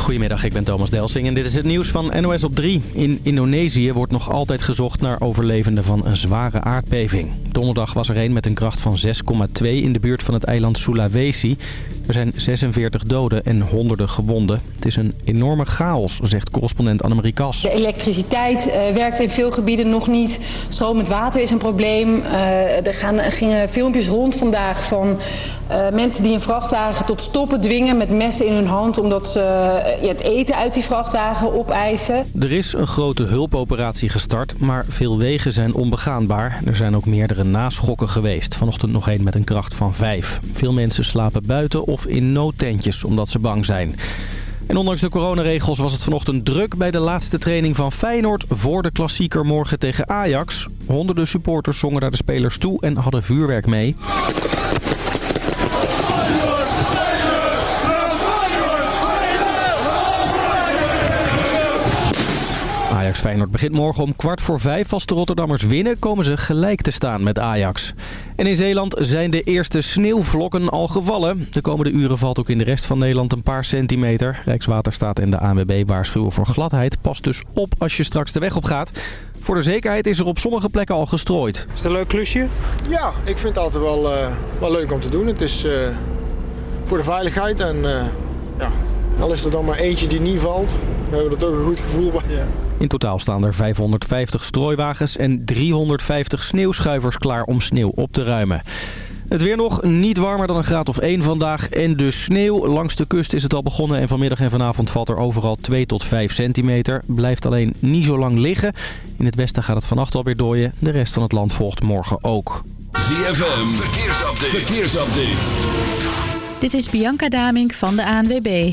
Goedemiddag, ik ben Thomas Delsing en dit is het nieuws van NOS op 3. In Indonesië wordt nog altijd gezocht naar overlevenden van een zware aardbeving. Donderdag was er een met een kracht van 6,2 in de buurt van het eiland Sulawesi. Er zijn 46 doden en honderden gewonden. Het is een enorme chaos, zegt correspondent Annemarie Kas. De elektriciteit uh, werkt in veel gebieden nog niet. Stromend water is een probleem. Uh, er gaan, gingen filmpjes rond vandaag van uh, mensen die een vrachtwagen tot stoppen dwingen met messen in hun hand... omdat ze het eten uit die vrachtwagen opeisen. Er is een grote hulpoperatie gestart, maar veel wegen zijn onbegaanbaar. Er zijn ook meerdere naschokken geweest. Vanochtend nog één met een kracht van 5. Veel mensen slapen buiten of in noodtentjes omdat ze bang zijn. En ondanks de coronaregels was het vanochtend druk bij de laatste training van Feyenoord voor de klassieker morgen tegen Ajax. Honderden supporters zongen naar de spelers toe en hadden vuurwerk mee. Ajax Feyenoord begint morgen om kwart voor vijf. Als de Rotterdammers winnen komen ze gelijk te staan met Ajax. En in Zeeland zijn de eerste sneeuwvlokken al gevallen. De komende uren valt ook in de rest van Nederland een paar centimeter. Rijkswaterstaat en de ANWB waarschuwen voor gladheid. Pas dus op als je straks de weg op gaat. Voor de zekerheid is er op sommige plekken al gestrooid. Is het een leuk klusje? Ja, ik vind het altijd wel, uh, wel leuk om te doen. Het is uh, voor de veiligheid en uh, ja, al is er dan maar eentje die niet valt. We hebben er toch een goed gevoel bij. Ja. In totaal staan er 550 strooiwagens en 350 sneeuwschuivers klaar om sneeuw op te ruimen. Het weer nog niet warmer dan een graad of 1 vandaag en dus sneeuw. Langs de kust is het al begonnen en vanmiddag en vanavond valt er overal 2 tot 5 centimeter. Blijft alleen niet zo lang liggen. In het westen gaat het vannacht alweer dooien. De rest van het land volgt morgen ook. ZFM, verkeersupdate. verkeersupdate. Dit is Bianca Damink van de ANWB.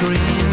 scream.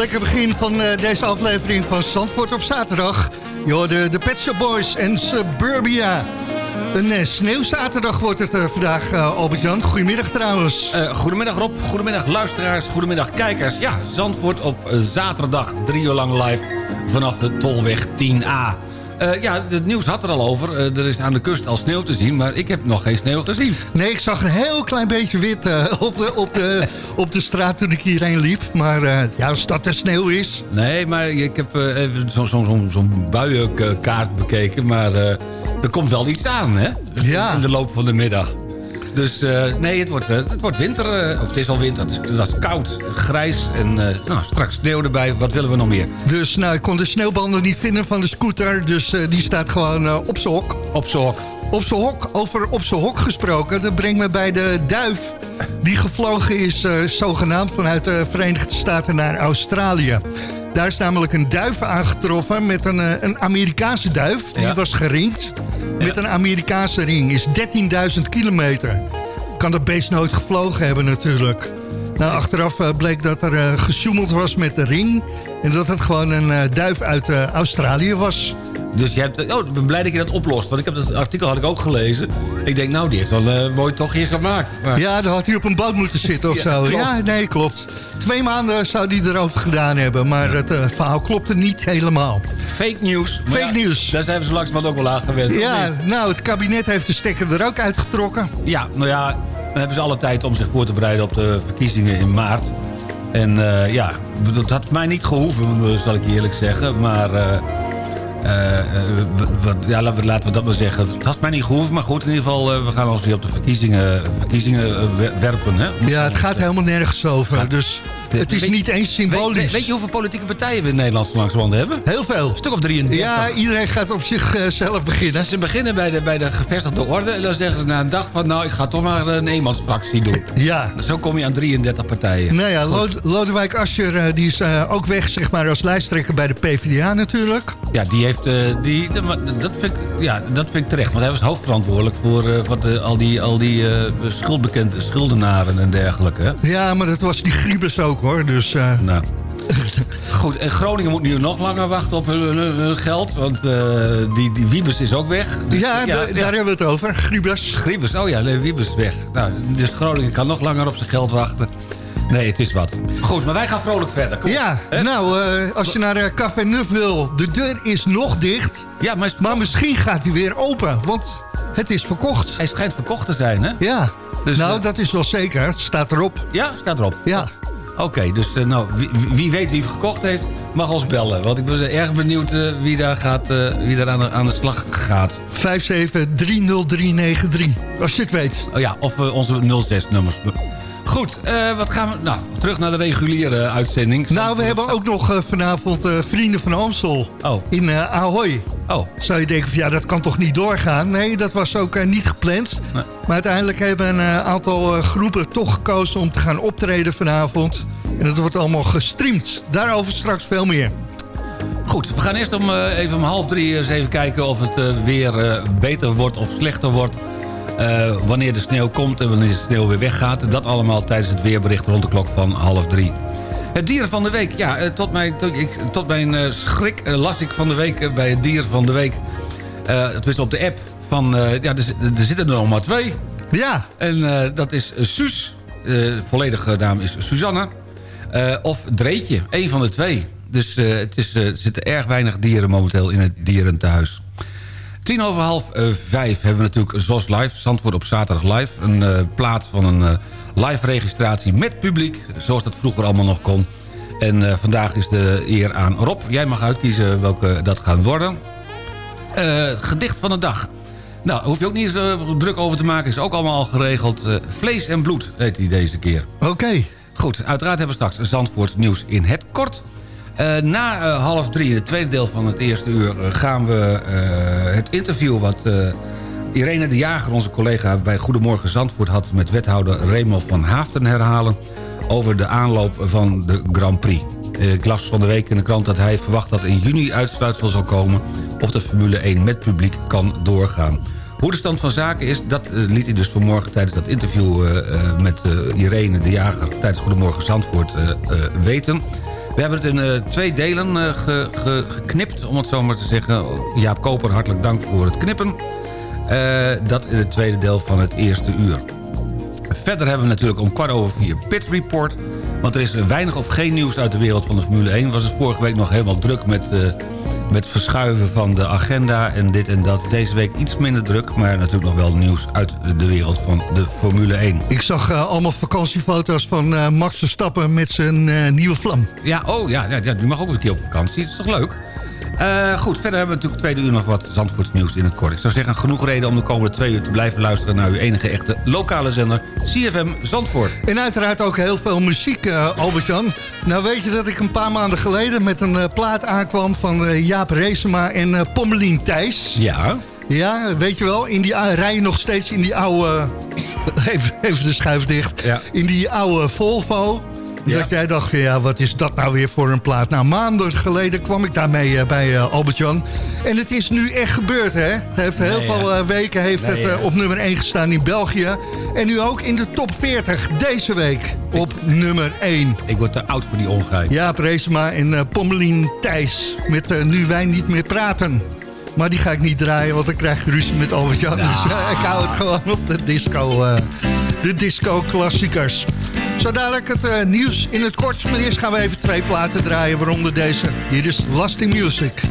Lekker begin van eh, deze aflevering van Zandvoort op zaterdag. Je hoorde de Pet Shop Boys en Suburbia. Een uh, sneeuwzaterdag wordt het eh, vandaag, eh, Albert-Jan. Goedemiddag trouwens. Eh, goedemiddag Rob, goedemiddag luisteraars, goedemiddag kijkers. Ja, Zandvoort op eh, zaterdag, drie uur lang live vanaf de Tolweg 10A. Eh, ja, het nieuws had er al over. Eh, er is aan de kust al sneeuw te zien, maar ik heb nog geen sneeuw gezien. Nee, ik zag een heel klein beetje wit eh, op, de, op, de, op de straat toen ik hierheen liep. Maar ja, als dat er sneeuw is... Nee, maar ik heb even zo'n zo, zo, zo'n buienkaart bekeken, maar er komt wel iets aan, hè? Ja. In de loop van de middag. Dus eh, nee, het wordt, eh, het wordt winter. eh, of het is al winter. Het is, dat is koud, grijs en nou, straks sneeuw erbij. Wat willen we nog meer? Dus nou, ik kon de sneeuwbanden niet vinden van de scooter. Dus die staat gewoon op hok. Op z'n hok. Op zijn hok, over op zijn hok gesproken. Dat brengt me bij de duif die gevlogen is eh, zogenaamd vanuit de Verenigde Staten naar Australië. Daar is namelijk een duif aangetroffen met een, eh, een Amerikaanse duif. Die Ja. was geringd met een Amerikaanse ring. Is 13.000 kilometer. Kan dat beest nooit gevlogen hebben natuurlijk. Nou, achteraf eh, bleek dat er eh gesjoemeld was met de ring. En dat het gewoon een eh, duif uit Australië was. Dus je hebt... Oh, ik ben blij dat je dat oplost. Want ik heb dat artikel had ik ook gelezen. Ik denk, nou, die heeft wel mooi tochtje gemaakt. Maar, Ja, dan had hij op een boot moeten zitten of Ja, zo. klopt. Ja, nee, klopt. Twee maanden zou hij erover gedaan hebben. Maar het verhaal klopte niet helemaal. Fake news. Fake ja, news. Daar zijn we zo langzamerhand ook wel aan gewend. of Ja, nou, het kabinet heeft de stekker er ook uitgetrokken. Ja, nou ja, dan hebben ze alle tijd om zich voor te bereiden op de verkiezingen in maart. En eh, ja, dat had mij niet gehoeven, zal ik je eerlijk zeggen. Maar wat, ja, laten, we, dat maar zeggen. Het had mij niet gehoeven, maar goed, in ieder geval... we gaan ons weer op de verkiezingen, verkiezingen wer- werpen. Hè? Ja, het gaat helemaal nergens over. Dus het is Weet- niet eens symbolisch. Weet, weet je hoeveel politieke partijen we in Nederland langzamerhand hebben? Heel veel. Een stuk of 33. Ja, iedereen gaat op zichzelf beginnen. Ze beginnen bij de, bij de gevestigde orde en dan zeggen ze na een dag van... nou, ik ga toch maar een eenmansfractie doen. Ja. Zo kom je aan 33 partijen. Nou ja, Lode- Lodewijk Asscher eh, die is eh, ook weg zeg maar, als lijsttrekker bij de PvdA natuurlijk. Ja, die heeft, eh, die, dat, vind ik, ja, dat vind ik terecht. Want hij was hoofdverantwoordelijk voor eh, wat, de- al die, al die eh, schuldbekende schuldenaren en dergelijke. Ja, maar dat was die Griebus ook hoor. Dus eh, Nou. Goed, en Groningen moet nu nog langer wachten op hun, hun- hun geld. Want eh, die, die Wiebes is ook weg. Dus, ja, da- daar hebben we het over. Griebus. Griebus, oh ja, nee, Wiebes is weg. Nou, dus Groningen kan nog langer op zijn geld wachten. Nee, het is wat. Goed, maar wij gaan vrolijk verder. Kom. Ja, nou, eh, als je naar eh, Café Nuf wil, de deur is nog dicht. Ja, maar, Maar misschien gaat hij weer open, want het is verkocht. hij schijnt verkocht te zijn, hè? Ja, Dus, nou, dat is wel zeker. Het staat erop. Ja, staat erop. Ja. Oké, dus eh, nou, wie, wie weet wie het gekocht heeft, mag ons bellen. Want ik ben erg benieuwd eh, wie daar, gaat, eh, wie daar aan, de, aan de slag gaat. 5730393, als je het weet. Oh ja, of onze 06-nummers. Goed, eh, wat gaan we... Nou, terug naar de reguliere uitzending. Nou, we hebben ook nog eh, vanavond eh, Vrienden van Amstel Oh. in eh Ahoy. Oh, Zou je denken van ja, dat kan toch niet doorgaan? Nee, dat was ook eh, niet gepland. Nee. Maar uiteindelijk hebben een eh, aantal eh, groepen toch gekozen om te gaan optreden vanavond. En dat wordt allemaal gestreamd. Daarover straks veel meer. goed. We gaan eerst om, eh, even om half drie eens even kijken of het eh, weer eh, beter wordt of slechter wordt. Eh, wanneer de sneeuw komt en wanneer de sneeuw weer weggaat. Dat allemaal tijdens het weerbericht rond de klok van half drie. Het dier van de week. Ja, eh, tot mijn, tot, ik, tot mijn eh, schrik las ik van de week bij het dier van de week. het was op de app van... ja, er, zi- er zitten er nog maar twee. Ja, En dat is Suus. De volledige naam is Susanna. Eh, of Dreetje, één van de twee. Dus het is, er zitten erg weinig dieren momenteel in het dierentehuis. Tien over half eh, vijf hebben we natuurlijk ZOS Live. Zandvoort op zaterdag live. Een eh, plaats van een eh, live registratie met publiek. Zoals dat vroeger allemaal nog kon. En vandaag is de eer aan Rob. Jij mag uitkiezen welke dat gaan worden. Gedicht van de dag. Nou, hoef je ook niet eens druk over te maken. Is ook allemaal al geregeld. Vlees en bloed heet hij deze keer. Oké. Goed, uiteraard hebben we straks Zandvoorts nieuws in het kort. Eh, na eh, half drie, het tweede deel van het eerste uur... eh, gaan we het interview wat Irene de Jager... onze collega bij Goedemorgen Zandvoort had... met wethouder Remo van Haafden herhalen... over de aanloop van de Grand Prix. Ik las van de week in de krant dat hij verwacht dat in juni uitsluitsel zal komen... of de Formule 1 met publiek kan doorgaan. Hoe de stand van zaken is, dat liet hij dus vanmorgen tijdens dat interview met Irene de Jager tijdens Goedemorgen Zandvoort weten. We hebben het in eh, twee delen eh, ge- ge- geknipt, om het zo maar te zeggen. Jaap Koper, hartelijk dank voor het knippen. Eh, dat in het tweede deel van het eerste uur. Verder hebben we natuurlijk om kwart over vier Pit Report. Want er is weinig of geen nieuws uit de wereld van de Formule 1. Was het vorige week nog helemaal druk met, met verschuiven van de agenda en dit en dat. Deze week iets minder druk, maar natuurlijk nog wel nieuws uit de wereld van de Formule 1. Ik zag eh, allemaal vakantiefoto's van eh, Max Verstappen met zijn eh, nieuwe vlam. Ja, oh ja, ja, ja, die mag ook een keer op vakantie. Dat is toch leuk? Eh, goed, verder hebben we natuurlijk tweede uur nog wat Zandvoorts nieuws in het kort. Ik zou zeggen, genoeg reden om de komende twee uur te blijven luisteren... naar uw enige echte lokale zender, CFM Zandvoort. En uiteraard ook heel veel muziek, eh, Albert-Jan. Nou weet je dat ik een paar maanden geleden met een eh, plaat aankwam... van Jaap Reesema en Pommelien Thijs. Ja. Ja, weet je wel, in die uh, rij nog steeds in die oude... even, even de schuif dicht. Ja. In die oude Volvo. Ja. Dat jij dacht, ja, wat is dat nou weer voor een plaat? Nou, maanden geleden kwam ik daarmee eh, bij eh, Albert-Jan. En het is nu echt gebeurd, hè? Het heeft heel veel ja. eh, weken heeft Nee, het ja. op nummer 1 gestaan in België. En nu ook in de top 40 deze week op nummer 1. Ik word te oud voor die ongeheid. Jaap Reesema en Pommelien Thijs. Met Nu Wij Niet Meer Praten. Maar die ga ik niet draaien, want dan krijg je ruzie met Albert-Jan. Nou. Dus eh, ik hou het gewoon op de disco, de disco-klassiekers. Zo dadelijk het eh, nieuws in het kort. Maar eerst gaan we even twee platen draaien, waaronder deze. Hier is Lasting Music.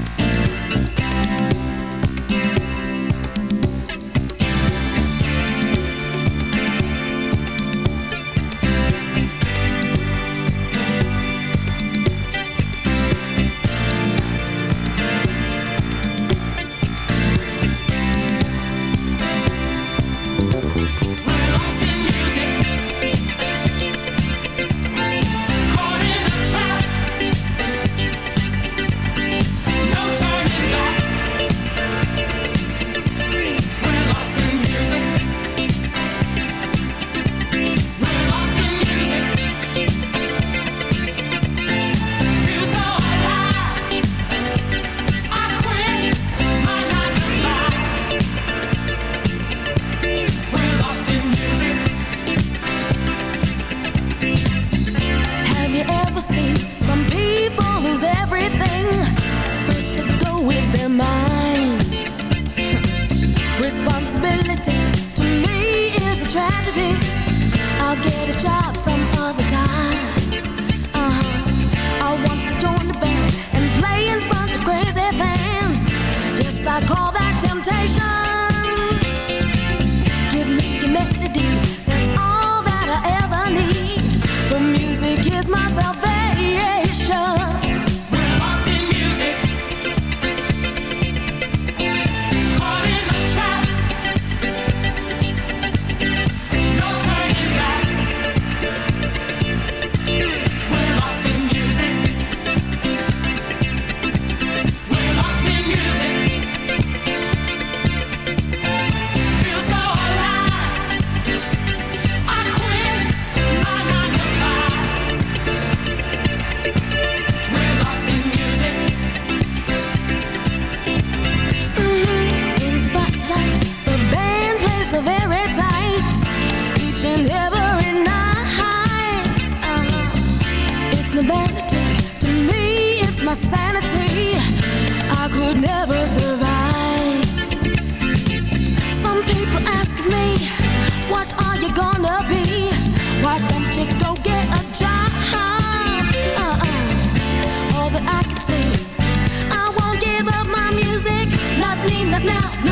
dat now.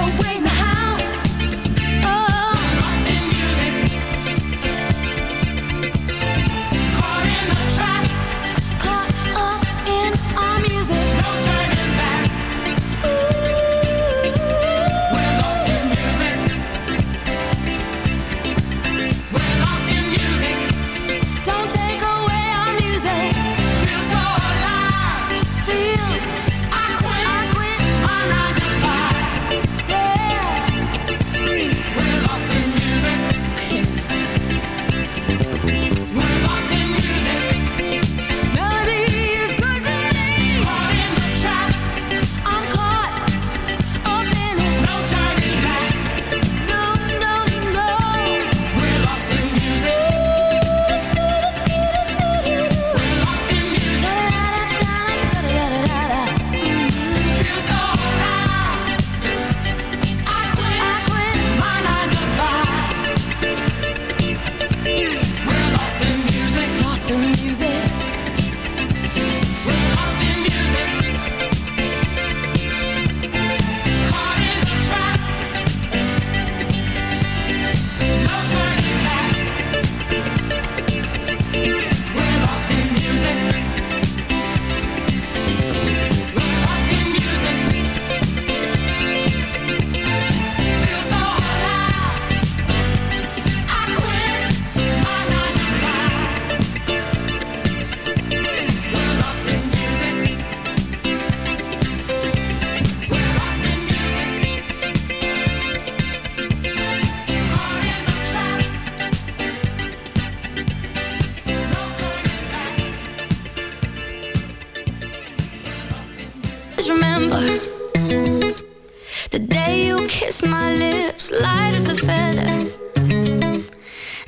Kissed my lips, light as a feather.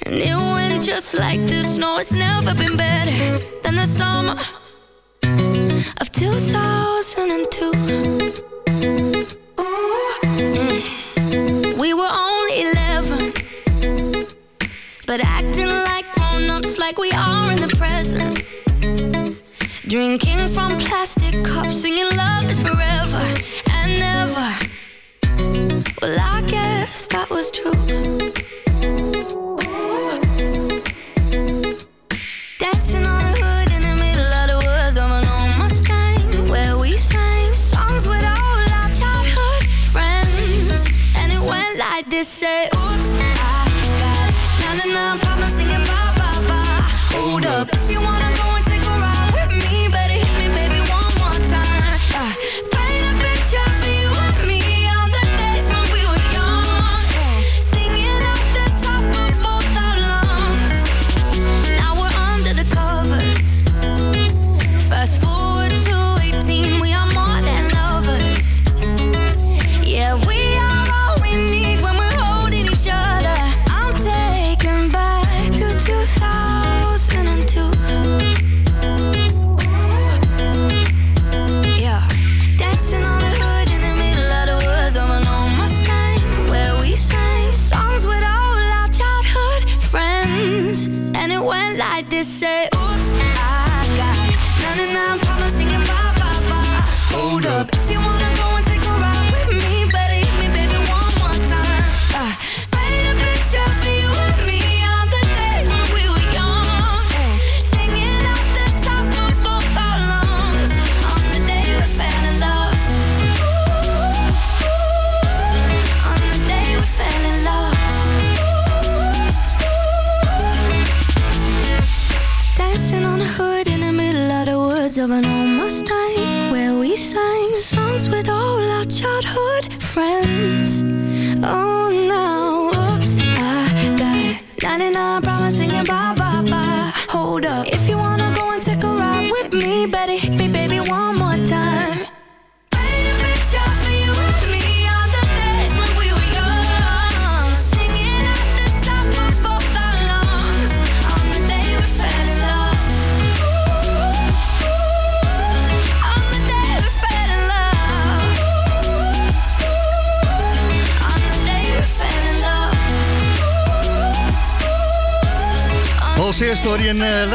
And it went just like this. No, it's never been better than the summer of 2002. Ooh, mm. We were only 11, but acting like grown ups, like we are in the present. Drinking from plastic cups, singing love is forever and never. Well, I guess that was true. Dancing on the hood in the middle of the woods of an old Mustang, where we sang songs with all our childhood friends, and it went like this: Say,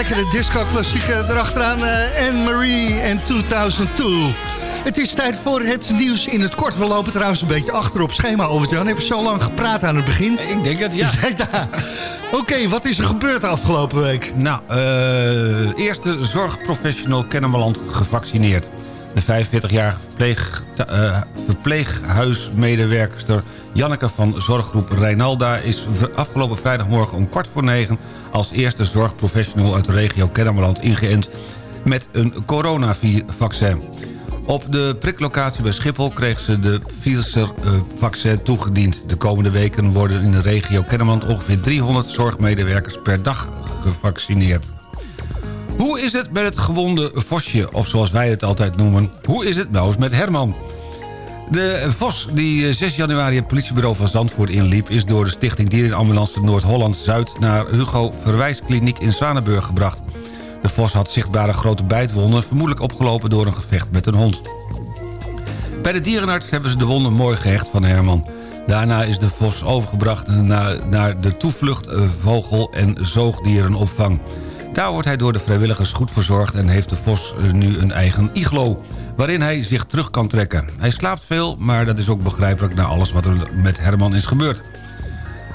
lekkere disco-klassiek eh, erachteraan. eh, Anne-Marie en 2002. Het is tijd voor het nieuws in het kort. We lopen trouwens een beetje achter op schema, Albert-Jan. Hebben zo lang gepraat aan het begin? Ik denk het, ja. Oké, wat is er gebeurd de afgelopen week? Nou, eh, eerste zorgprofessional Kennemerland gevaccineerd. De 45-jarige verpleeg, eh, verpleeghuismedewerkster Janneke van zorggroep Reinalda... is afgelopen vrijdagmorgen om kwart voor negen... als eerste zorgprofessional uit de regio Kennemerland ingeënt... met een coronavaccin. Op de priklocatie bij Schiphol kreeg ze de Pfizer-vaccin toegediend. De komende weken worden in de regio Kennemerland... ongeveer 300 zorgmedewerkers per dag gevaccineerd. Hoe is het met het gewonde vosje, of zoals wij het altijd noemen... hoe is het nou eens met Herman? De vos die eh, 6 januari het politiebureau van Zandvoort inliep... is door de stichting Dierenambulance Noord-Holland-Zuid... naar Hugo Verwijskliniek in Zwanenburg gebracht. De vos had zichtbare grote bijtwonden... vermoedelijk opgelopen door een gevecht met een hond. Bij de dierenarts hebben ze de wonden mooi gehecht van Herman. Daarna is de vos overgebracht naar, naar de toevlucht eh, vogel- en zoogdierenopvang. Daar wordt hij door de vrijwilligers goed verzorgd... en heeft de vos eh, nu een eigen iglo, waarin hij zich terug kan trekken. Hij slaapt veel, maar dat is ook begrijpelijk... na alles wat er met Herman is gebeurd.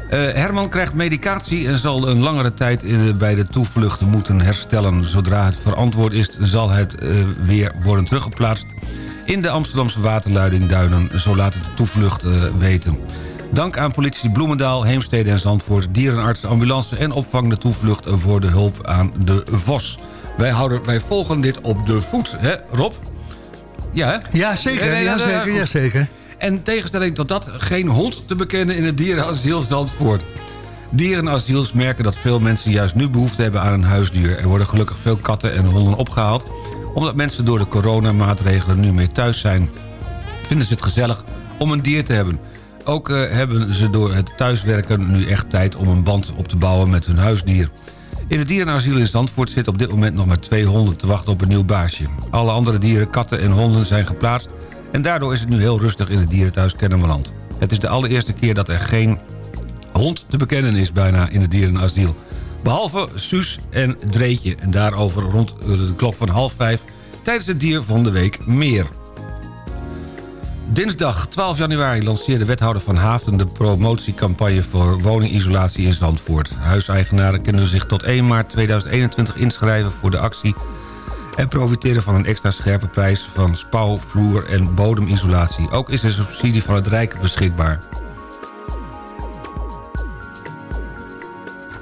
Eh, Herman krijgt medicatie en zal een langere tijd eh, bij de toevlucht moeten herstellen. Zodra het verantwoord is, zal het eh, weer worden teruggeplaatst... in de Amsterdamse waterleiding Duinen, zo laat het de toevlucht weten. Dank aan politie Bloemendaal, Heemstede en Zandvoort... dierenarts, ambulance en opvang de toevlucht voor de hulp aan de Vos. Wij, houden, wij volgen dit op de voet, hè Rob? Ja, hè? Ja, zeker. Nee, nee, ja, zeker, ja, zeker. En in tegenstelling tot dat, geen hond te bekennen in het dierenasiel Zandvoort. Dierenasiels merken dat veel mensen juist nu behoefte hebben aan een huisdier. Er worden gelukkig veel katten en honden opgehaald... omdat mensen door de coronamaatregelen nu meer thuis zijn. Vinden ze het gezellig om een dier te hebben. Ook eh, hebben ze door het thuiswerken nu echt tijd om een band op te bouwen met hun huisdier. In het dierenasiel in Zandvoort zit op dit moment nog maar twee honden te wachten op een nieuw baasje. Alle andere dieren, katten en honden zijn geplaatst... en daardoor is het nu heel rustig in het dierenthuis Kennemerland. Het is de allereerste keer dat er geen hond te bekennen is bijna in het dierenasiel. Behalve Suus en Dreetje. En daarover rond de klok van half vijf tijdens het dier van de week meer. Dinsdag 12 januari lanceerde wethouder Van Haafden de promotiecampagne voor woningisolatie in Zandvoort. Huiseigenaren kunnen zich tot 1 maart 2021 inschrijven voor de actie en profiteren van een extra scherpe prijs van spouw, vloer en bodemisolatie. Ook is er subsidie van het Rijk beschikbaar.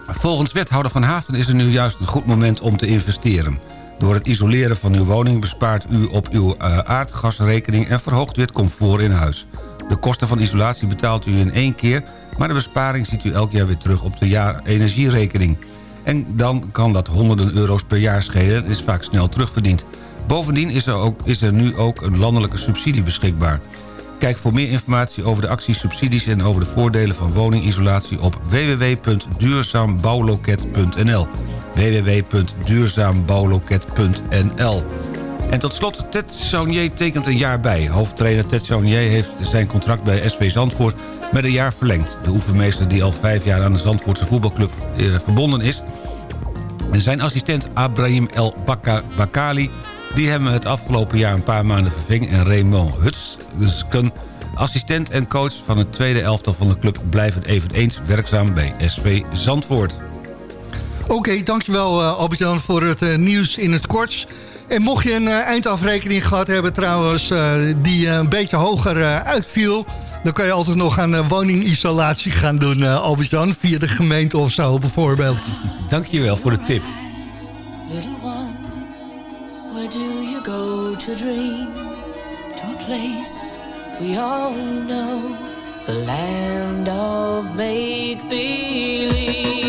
Volgens wethouder Van Haafden is er nu juist een goed moment om te investeren. Door het isoleren van uw woning bespaart u op uw uh, aardgasrekening... en verhoogt u het comfort in huis. De kosten van isolatie betaalt u in één keer... maar de besparing ziet u elk jaar weer terug op de jaar energierekening. En dan kan dat honderden euro's per jaar schelen en is vaak snel terugverdiend. Bovendien is er, ook, is er nu ook een landelijke subsidie beschikbaar. Kijk voor meer informatie over de acties, subsidies en over de voordelen van woningisolatie op www.duurzaambouwloket.nl www.duurzaambouwloket.nl En tot slot, Ted Saunier tekent een jaar bij. Hoofdtrainer Ted Saunier heeft zijn contract bij SV Zandvoort met een jaar verlengd. De oefenmeester die al vijf jaar aan de Zandvoortse voetbalclub eh, verbonden is... en zijn assistent Abraham El Bakali... die hebben het afgelopen jaar een paar maanden verving... en Raymond Hutsken, assistent en coach van het tweede elftal van de club... blijven eveneens werkzaam bij SV Zandvoort. Oké, dankjewel uh, Albert-Jan voor het uh, nieuws in het kort. En mocht je een uh, eindafrekening gehad hebben trouwens... die een beetje hoger uitviel... dan kan je altijd nog aan woningisolatie gaan doen, Albert-Jan... via de gemeente of zo bijvoorbeeld. Dankjewel voor de tip. Where do you go to dream? To a place we all know. The land of make-believe. Voices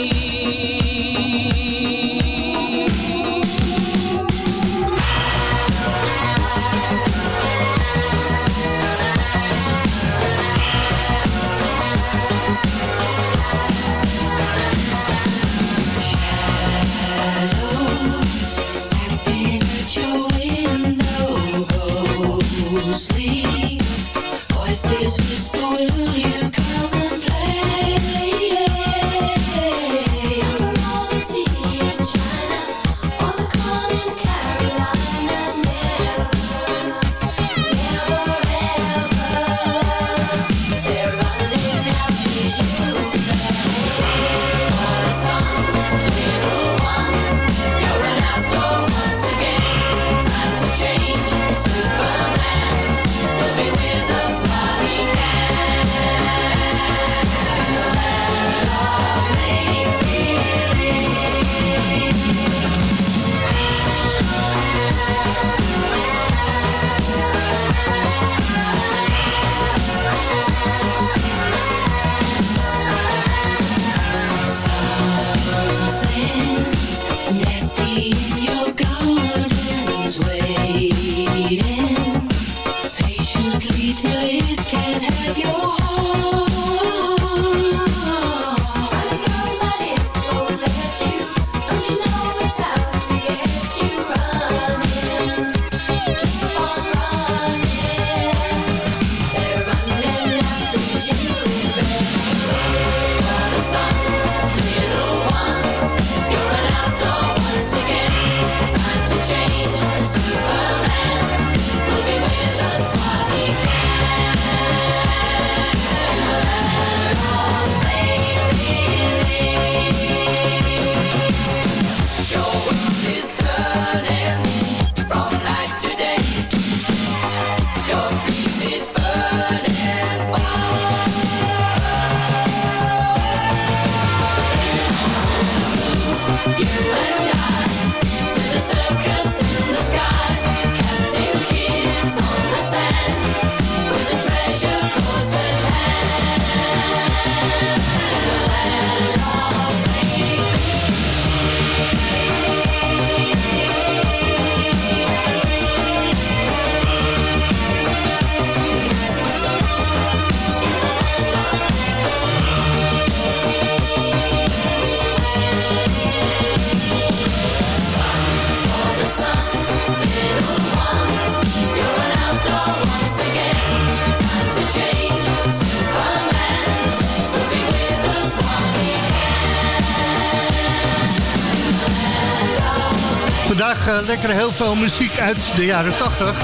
veel muziek uit de jaren 80.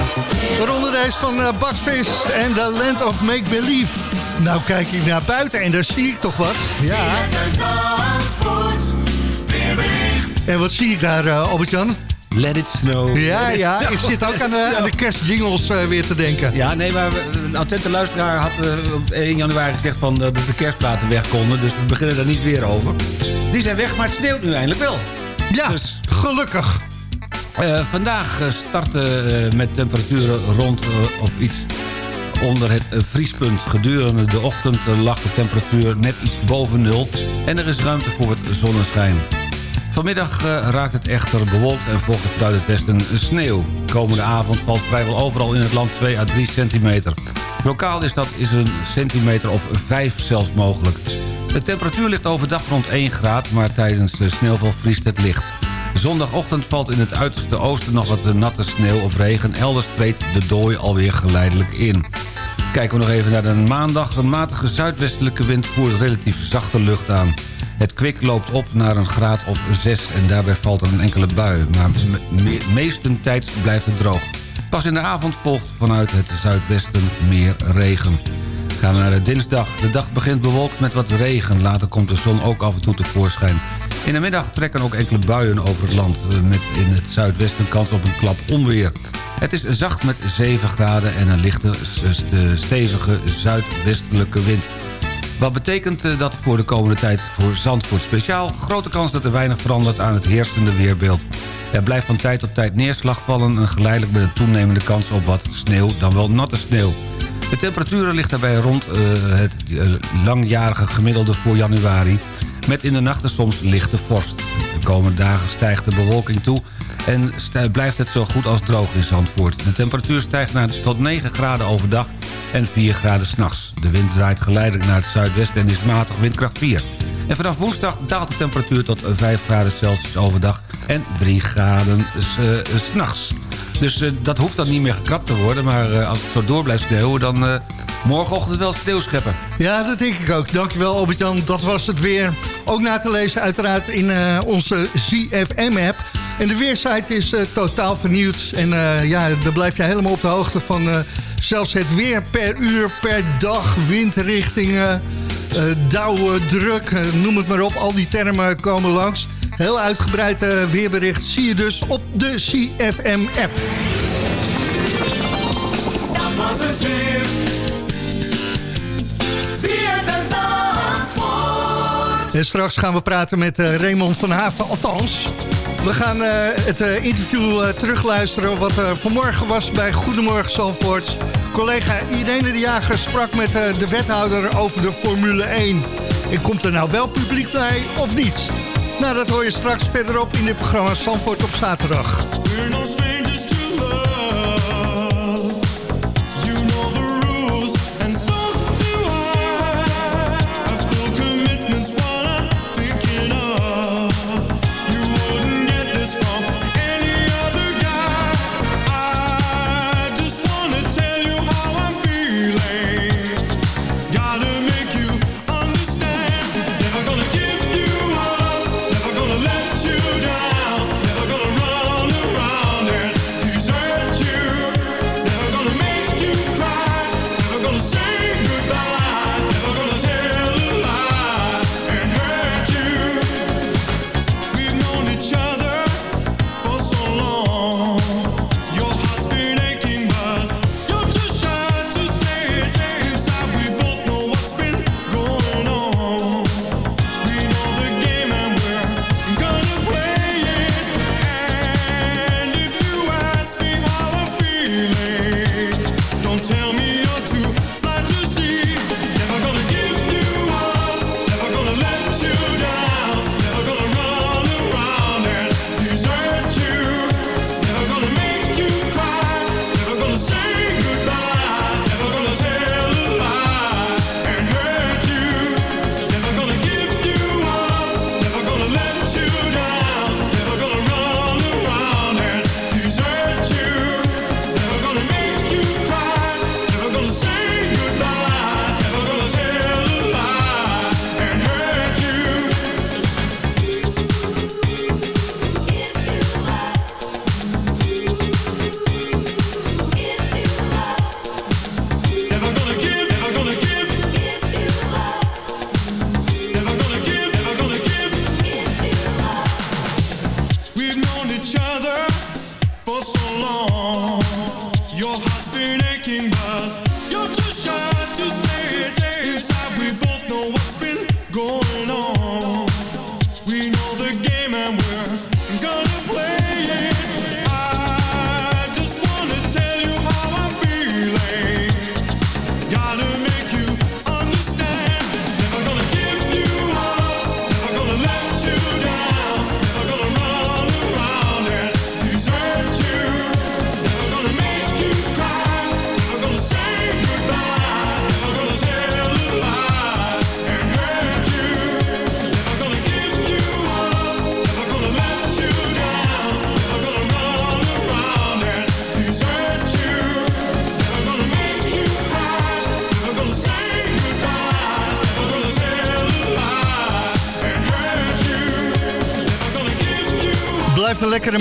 Waaronder deze van uh, en The Land of Make Believe. Nou kijk ik naar buiten en daar zie ik toch wat. Ja. En wat zie ik daar, uh, Albert-Jan? Let it snow. Ja, ja, ik zit ook aan de, aan de kerstjingles uh, weer te denken. Ja, nee, maar een attente luisteraar had uh, op 1 januari gezegd van, dat de kerstplaten weg konden. Dus we beginnen daar niet weer over. Die zijn weg, maar het sneeuwt nu eindelijk wel. Ja, dus, gelukkig. Vandaag starten met temperaturen rond of iets onder het vriespunt. Gedurende de ochtend lag de temperatuur net iets boven nul. En er is ruimte voor het zonneschijn. Vanmiddag uh, raakt het echter bewolkt en volgt het vanuit sneeuw. Komende avond valt vrijwel overal in het land 2 à 3 centimeter. Lokaal is dat is een centimeter of 5 zelfs mogelijk. De temperatuur ligt overdag rond 1 graad, maar tijdens de sneeuwval vriest het licht. Zondagochtend valt in het uiterste oosten nog wat natte sneeuw of regen. Elders treedt de dooi alweer geleidelijk in. Kijken we nog even naar de maandag. Een matige zuidwestelijke wind voert relatief zachte lucht aan. Het kwik loopt op naar een graad of 6 en daarbij valt er een enkele bui. Maar me meestentijds blijft het droog. Pas in de avond volgt vanuit het zuidwesten meer regen. Gaan we naar de dinsdag. De dag begint bewolkt met wat regen. Later komt de zon ook af en toe tevoorschijn. In de middag trekken ook enkele buien over het land... met in het zuidwesten kans op een klap onweer. Het is zacht met 7 graden en een lichte stevige zuidwestelijke wind. Wat betekent eh, dat voor de komende tijd voor Zandvoort speciaal? Grote kans dat er weinig verandert aan het heersende weerbeeld. Er blijft van tijd tot tijd neerslag vallen... en geleidelijk met een toenemende kans op wat sneeuw, dan wel natte sneeuw. De temperaturen ligt daarbij rond uh, het langjarige gemiddelde voor januari... met in de nachten soms lichte vorst. De komende dagen stijgt de bewolking toe... en blijft het zo goed als droog in Zandvoort. De temperatuur stijgt naar tot 9 graden overdag en 4 graden s'nachts. De wind draait geleidelijk naar het zuidwesten en is matig windkracht 4. En vanaf woensdag daalt de temperatuur tot 5 graden Celsius overdag en 3 graden uh, s'nachts. Dus uh, dat hoeft dan niet meer gekrapt te worden. Maar uh, als het zo door blijft sneeuwen, dan uh, morgenochtend wel sneeuw scheppen. Ja, dat denk ik ook. Dankjewel Albert-Jan. Dat was het weer. Ook na te lezen uiteraard in onze ZFM-app. En de weersite is totaal vernieuwd. En ja, daar blijf je helemaal op de hoogte van zelfs het weer per uur, per dag, windrichtingen, uh, dauwen, druk, uh, noem het maar op. Al die termen komen langs. Heel uitgebreid uh, weerbericht zie je dus op de CFM-app. Dat was het weer. CFM Zandvoort. En straks gaan we praten met Raymond van Haven, althans... We gaan uh, het interview terugluisteren wat er vanmorgen was bij Goedemorgen Zandvoort. Collega Irene de Jager sprak met de wethouder over de Formule 1. En komt er nou wel publiek bij of niet? Nou, dat hoor je straks verderop in dit programma Zandvoort op zaterdag.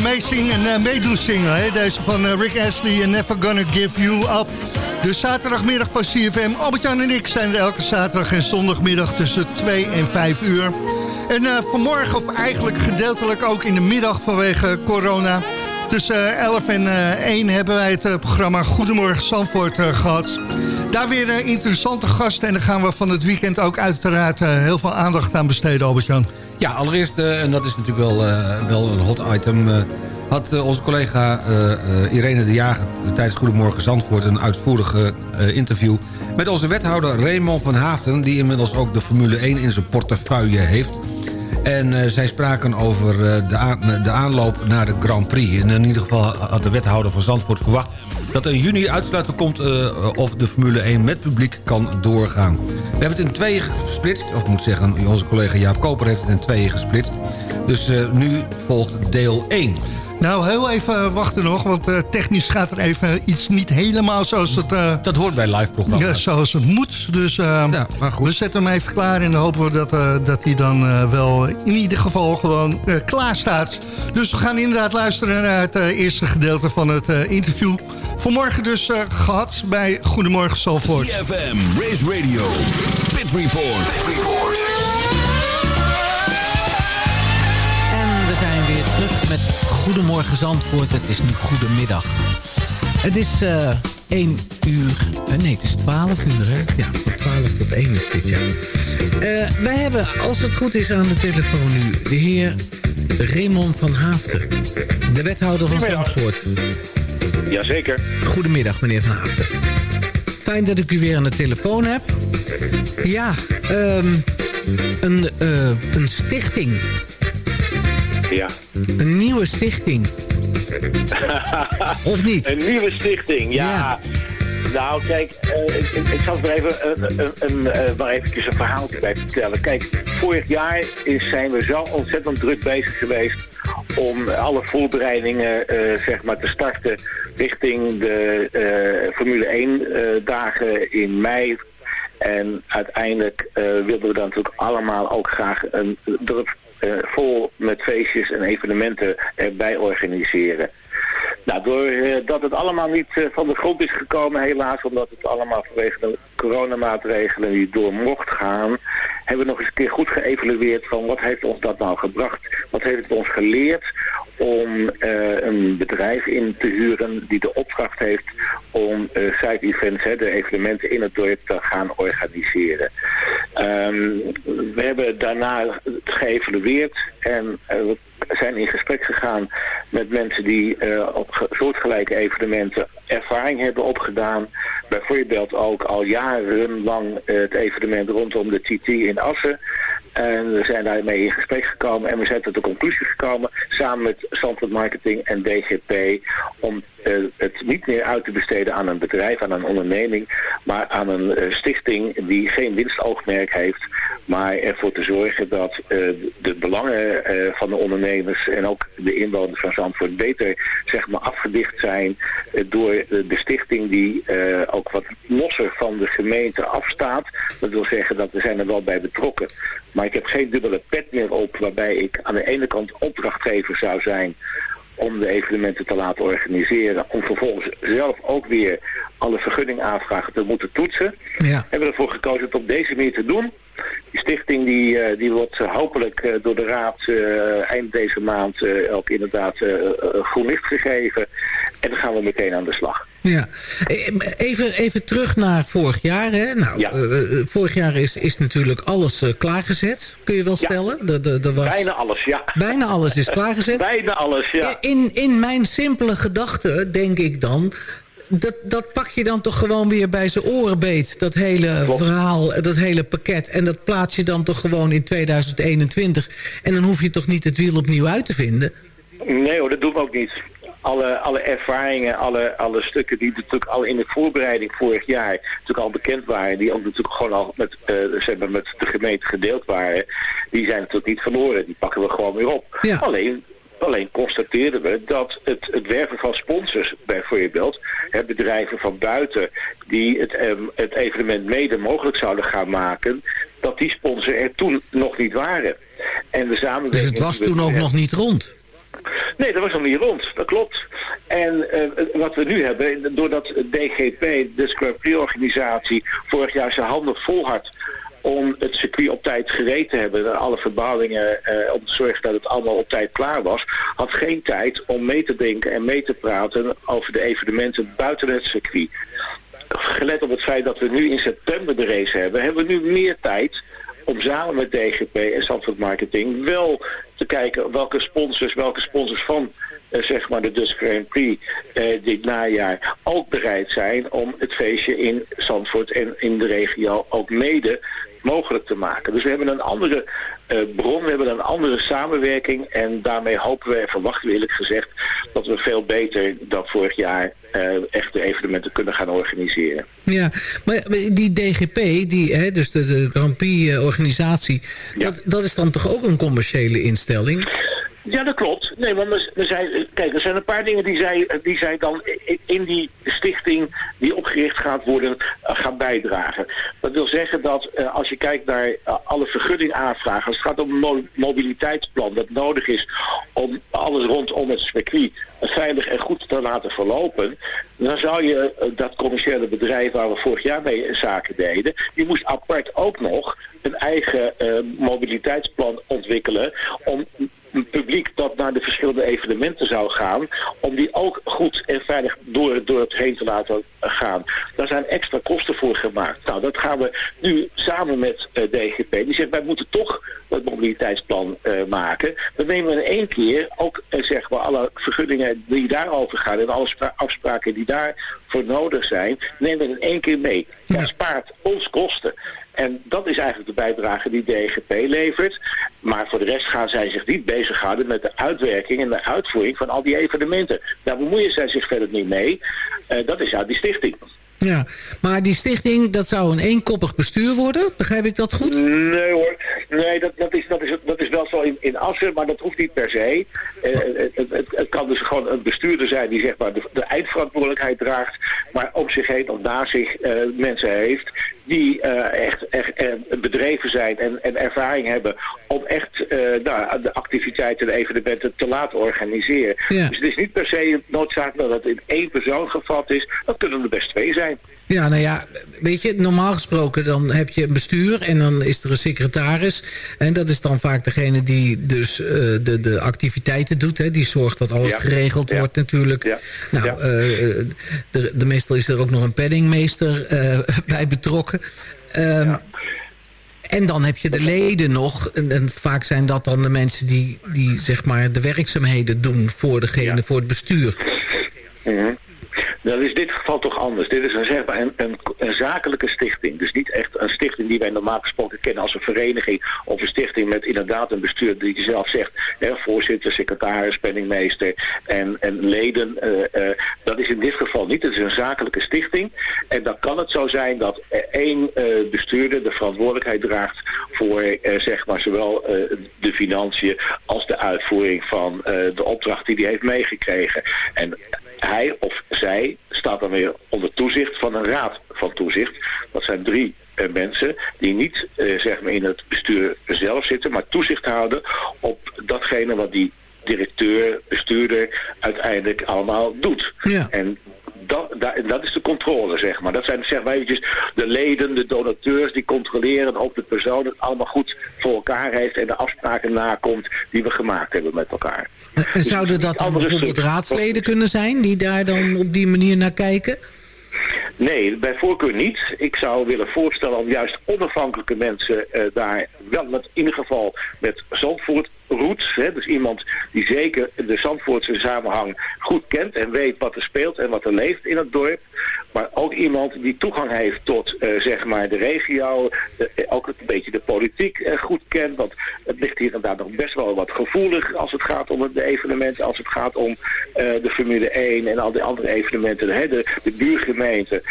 Meezingen en eh, meedoen zingen. Hè? Deze van eh, Rick Astley en Never Gonna Give You Up. De zaterdagmiddag van CFM. Albert-Jan en ik zijn er elke zaterdag en zondagmiddag tussen 2 en 5 uur. En eh, vanmorgen, of eigenlijk gedeeltelijk ook in de middag vanwege corona... tussen 11 en eh, 1 hebben wij het programma Goedemorgen Zandvoort eh, gehad. Daar weer interessante gasten en daar gaan we van het weekend ook uiteraard heel veel aandacht aan besteden, Albert-Jan. Ja, allereerst, eh, en dat is natuurlijk wel, eh, wel een hot item... eh, had onze collega Irene de Jager tijdens Goedemorgen Zandvoort... een uitvoerige interview met onze wethouder Raymond van Haafden... die inmiddels ook de Formule 1 in zijn portefeuille heeft... En eh, zij spraken over eh, de, de aanloop naar de Grand Prix. En in ieder geval had de wethouder van Zandvoort verwacht... dat er in juni uitsluiten komt eh, of de Formule 1 met publiek kan doorgaan. We hebben het in tweeën gesplitst. Of ik moet zeggen, onze collega Jaap Koper heeft het in tweeën gesplitst. Dus nu volgt deel 1. Nou, heel even wachten nog, want eh, technisch gaat er even iets niet helemaal zoals het... eh, Dat hoort bij live programma's. Ja, zoals het moet. Dus eh, we zetten hem even klaar en dan hopen we dat, eh, dat hij dan eh, wel in ieder geval gewoon eh, klaar staat. Dus we gaan inderdaad luisteren naar het eh, eerste gedeelte van het eh, interview. Vanmorgen dus eh, gehad bij Goedemorgen Zalvoort. CFM, Race Radio, Pit Report. En we zijn weer terug met Goedemorgen Zandvoort. Het is nu goedemiddag. Het is eh 1 uur... eh, nee, het is 12 uur, hè? Ja, van 12 tot 1 is dit, ja. Eh, wij hebben, als het goed is, aan de telefoon nu... de heer Raymond van Haafden. De wethouder van Zandvoort. Jazeker. Goedemiddag, meneer Van Haafden. Fijn dat ik u weer aan de telefoon heb. Ja, ehm, een, eh, een stichting. Ja. Een nieuwe stichting. Of niet? Een nieuwe stichting, ja. Nou, kijk, eh, ik, ik, ik zal er even, een, een, een, eh, maar eventjes een verhaaltje bij vertellen. Kijk, vorig jaar is, zijn we zo ontzettend druk bezig geweest om alle voorbereidingen eh, zeg maar te starten richting de eh, Formule 1 eh, dagen in mei. En uiteindelijk eh, wilden we dan natuurlijk allemaal ook graag een eh, vol met feestjes en evenementen erbij organiseren. Nou, doordat het allemaal niet eh, van de grond is gekomen helaas, omdat het allemaal vanwege de coronamaatregelen niet door mocht gaan, hebben we nog eens een keer goed geëvalueerd van wat heeft ons dat nou gebracht? Wat heeft het ons geleerd om eh, een bedrijf in te huren die de opdracht heeft om eh, side events, hè, de evenementen in het dorp te gaan organiseren. Ehm, we hebben daarna geëvalueerd en eh, we zijn in gesprek gegaan met mensen die op ge- soortgelijke evenementen ervaring hebben opgedaan. Bijvoorbeeld ook al jarenlang het evenement rondom de TT in Assen. En we zijn daarmee in gesprek gekomen en we zijn tot de conclusie gekomen samen met Zandvoort Marketing en DGP om eh, het niet meer uit te besteden aan een bedrijf, aan een onderneming, maar aan een eh, stichting die geen winstoogmerk heeft, maar ervoor te zorgen dat eh, de belangen van de ondernemers en ook de inwoners van Zandvoort beter zeg maar afgedicht zijn door de stichting die ook wat losser van de gemeente afstaat. Dat wil zeggen dat we zijn er wel bij betrokken. Maar ik heb geen dubbele pet meer op waarbij ik aan de ene kant opdrachtgever zou zijn om de evenementen te laten organiseren. Om vervolgens zelf ook weer alle vergunningaanvragen te moeten toetsen. Ja. Hebben we ervoor gekozen het op deze manier te doen. Die stichting die, eh, die wordt eh, hopelijk eh, door de raad eind deze maand ook inderdaad eh, groen licht gegeven. En dan gaan we meteen aan de slag. Ja, Eh, even, even terug naar vorig jaar. Hè? Nou, Ja. eh, eh, vorig jaar is, is natuurlijk alles eh, klaargezet, kun je wel stellen. De, de, de was, Bijna alles, ja. bijna alles is klaargezet. Bijna alles, ja. In, in mijn simpele gedachte denk ik dan... Dat, dat pak je dan toch gewoon weer bij zijn oren beet. Dat hele verhaal, dat hele pakket. En dat plaats je dan toch gewoon in 2021. En dan hoef je toch niet het wiel opnieuw uit te vinden. Nee hoor, dat doen we ook niet. Alle, alle ervaringen, alle, alle stukken die natuurlijk al in de voorbereiding vorig jaar natuurlijk al bekend waren, die ook natuurlijk gewoon al met, eh, zeg maar met de gemeente gedeeld waren, die zijn natuurlijk niet verloren. Die pakken we gewoon weer op. Alleen, alleen constateerden we dat het, het werven van sponsors bijvoorbeeld, hè, bedrijven van buiten die het, ehm, het evenement mede mogelijk zouden gaan maken, dat die sponsors er toen nog niet waren. En de samenwerking Dus het was toen ook nog niet rond. Nee, dat was nog niet rond. Dat klopt. En eh, wat we nu hebben, doordat DGP, de Prix organisatie, vorig jaar zijn handen vol had om het circuit op tijd gereed te hebben, alle verbouwingen, eh, om te zorgen dat het allemaal op tijd klaar was, had geen tijd om mee te denken en mee te praten over de evenementen buiten het circuit. Gelet op het feit dat we nu in september de race hebben, hebben we nu meer tijd om samen met DGP en Zandvoort Marketing wel te kijken welke sponsors, welke sponsors van eh, zeg maar de Dutch Grand Prix eh, dit najaar ook bereid zijn om het feestje in Zandvoort en in de regio ook mede mogelijk te maken. Dus we hebben een andere eh, bron, we hebben een andere samenwerking en daarmee hopen we en verwachten we eerlijk gezegd dat we veel beter dan vorig jaar eh, echt de evenementen kunnen gaan organiseren. Ja, maar die DGP, die, hè, dus de, de Grand Prix-organisatie... Dat, dat is dan toch ook een commerciële instelling? Ja, dat klopt. Nee, maar we, we zijn, kijk, er zijn een paar dingen die zij, die zij dan in, die stichting die opgericht gaat worden, eh, gaan bijdragen. Dat wil zeggen dat eh, als je kijkt naar eh, alle vergunningaanvragen, als het gaat om een mo- mobiliteitsplan dat nodig is om alles rondom het circuit veilig en goed te laten verlopen, dan zou je eh, dat commerciële bedrijf waar we vorig jaar mee zaken deden, die moest apart ook nog een eigen eh, mobiliteitsplan ontwikkelen om publiek dat naar de verschillende evenementen zou gaan, om die ook goed en veilig door, door het heen te laten gaan. Daar zijn extra kosten voor gemaakt. Nou, dat gaan we nu samen met eh, DGP. Die zegt, wij moeten toch dat mobiliteitsplan eh, maken. Dan nemen we in één keer ook eh, zeg maar alle vergunningen die daarover gaan en alle spra- afspraken die daarvoor nodig zijn, nemen we in één keer mee. Dat spaart ons kosten. En dat is eigenlijk de bijdrage die DGP levert. Maar voor de rest gaan zij zich niet bezighouden met de uitwerking en de uitvoering van al die evenementen. Daar bemoeien zij zich verder niet mee. Eh, dat is uit die stichting. Ja, maar die stichting, dat zou een eenkoppig bestuur worden? Begrijp ik dat goed? Nee hoor, nee, dat, dat, is, dat, is, dat is wel zo in, in Assen, maar dat hoeft niet per se. Eh, het, het, het, het kan dus gewoon een bestuurder zijn die zeg maar de, de eindverantwoordelijkheid draagt, maar om zich heen of na zich eh, mensen heeft die eh, echt, echt eh, bedreven zijn en, en ervaring hebben om echt eh, nou, de activiteiten en evenementen te laten organiseren. Ja. Dus het is niet per se noodzakelijk dat het in één persoon gevat is, dat kunnen er best twee zijn. Ja, nou ja, weet je, normaal gesproken dan heb je een bestuur en dan is er een secretaris. En dat is dan vaak degene die dus eh, de, de activiteiten doet. Hè, die zorgt dat alles Ja. geregeld Ja. wordt natuurlijk. Nou, Ja. eh, eh, de, de, meestal is er ook nog een paddingmeester eh, bij betrokken. Ehm, En dan heb je de leden nog. En, en vaak zijn dat dan de mensen die, die zeg maar de werkzaamheden doen voor degene, voor het bestuur. Mhm. Dat is dit geval toch anders. Dit is een, zeg maar een, een, zakelijke stichting. Dus niet echt een stichting die wij normaal gesproken kennen als een vereniging. Of een stichting met inderdaad een bestuur die zelf zegt. Hè, voorzitter, secretaris, penningmeester en, en leden. eh, eh, dat is in dit geval niet. Het is een zakelijke stichting. En dan kan het zo zijn dat één eh, bestuurder de verantwoordelijkheid draagt voor zeg maar zowel de financiën als de uitvoering van de opdracht die hij heeft meegekregen. En hij of zij staat dan weer onder toezicht van een raad van toezicht. Dat zijn drie eh, mensen die niet eh, zeg maar in het bestuur zelf zitten, maar toezicht houden op datgene wat die directeur, bestuurder uiteindelijk allemaal doet. Ja. En dat, dat, is de controle, zeg maar. Dat zijn zeg maar eventjes de leden, de donateurs die controleren of de persoon het allemaal goed voor elkaar heeft en de afspraken nakomt die we gemaakt hebben met elkaar. En, zouden dat dan bijvoorbeeld raadsleden kunnen zijn die daar dan op die manier naar kijken? Nee, bij voorkeur niet. Ik zou willen voorstellen om juist onafhankelijke mensen eh, daar wel met, in ieder geval met Zandvoort roots. Hè, dus iemand die zeker de Zandvoortse samenhang goed kent en weet wat er speelt en wat er leeft in het dorp. Maar ook iemand die toegang heeft tot eh, zeg maar de regio, eh, ook een beetje de politiek eh, goed kent. Want het ligt hier en daar nog best wel wat gevoelig als het gaat om de evenementen, als het gaat om de Formule 1 en al die andere evenementen. Hè, de, de buurgemeenten,